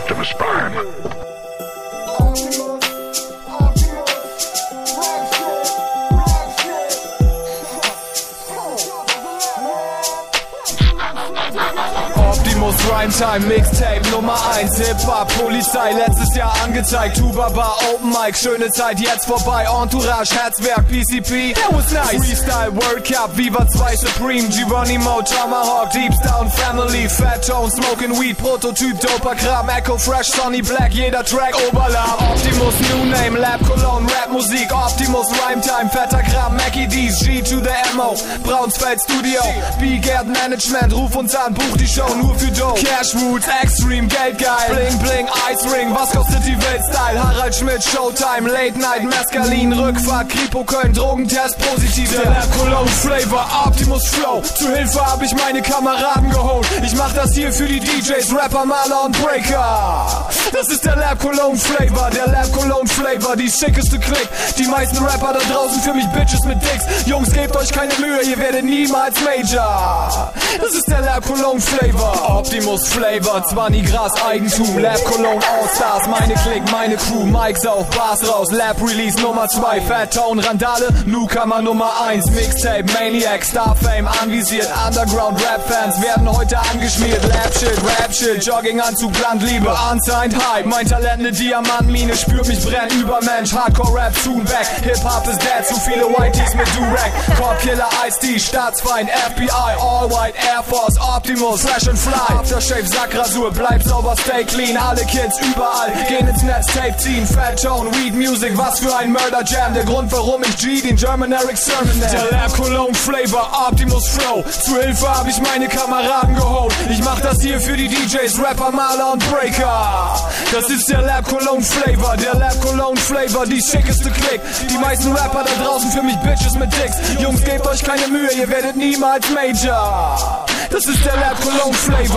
Optimus Prime. Rhyme Mixtape Nummer 1 Hip-Hop, Polizei, letztes Jahr angezeigt Tuba Bar, Open Mic, schöne Zeit, jetzt vorbei Entourage, Herzwerk, PCP, that was nice. Freestyle, World Cup, Viva 2 Supreme Geronimo, Tomahawk, Deep Down Family Fat Tone, Smoking Weed, Prototyp, Doper Kram Echo Fresh, Sonny Black, jeder Track, Oberlauf. Optimus, New Name, Lab Cologne, Rap Musik Optimus, Rhyme Time, fetter Kram, Mackie D's, To the MO Braunsfeld Studio, B-Gerd Management, ruf uns an, buch die Show nur für Dope. Cash Roots, Extreme, Geldgeil. Bling Bling, Ice Ring, was kostet die Welt Style? Harald Schmidt, Showtime, Late Night, Mescalin, Rückfahrt, Kripo Köln, Drogentest, positiv. Der Lab Cologne Flavor, Optimus Flow. Zu Hilfe hab ich meine Kameraden geholt. Ich mach das hier für die DJs, Rapper, Maler und Breaker. Das ist der Lab Cologne Flavor, der Lab Cologne Flavor, die schickeste Click. Die meisten Rapper da draußen für mich Bitches mit Dicks. Jungs, gebt euch keine Mühe, ihr werdet niemals Major. Das ist der Lab Cologne Flavor. Optimus Flavor, 20 Gras Eigentum, Lab Cologne All-Stars, meine Click, meine Crew, Mikes auf, Bars raus, Lab Release Nummer 2, Fat Tone, Randale, Newcomer Nummer 1, Mixtape, Maniac, Star Fame, anvisiert, Underground Rap Fans werden heute angeschmiert, Lab Shit, Rap Shit, Jogginganzug, Landliebe, Unsigned Hype, mein Talent ne Diamantmine, spürt mich brennen, Übermensch, Hardcore Rap, Tune back, Hip-Hop ist dead, zu viele Whiteys mit Durag, Cop Killer, Ice-T, Staatsfeind, FBI, All White, Air Force, Optimus, Fresh and Fly, Aftershave, Sackrasur, bleib sauber, stay clean. Alle Kids überall gehen ins Netz, Tape ziehen. Fat Tone, Weed Music, was für ein Murder Jam. Der Grund, warum ich G den German Eric Sermon nenne. Der Lab Cologne Flavor, Optimus Flow. Zu Hilfe hab ich meine Kameraden geholt. Ich mach das hier für die DJs, Rapper, Maler und Breaker. Das ist der Lab Cologne Flavor, der Lab Cologne Flavor, die schickeste Click. Die meisten Rapper da draußen für mich Bitches mit Dicks. Jungs, gebt euch keine Mühe, ihr werdet niemals Major. Das ist der Lab Cologne Flavor.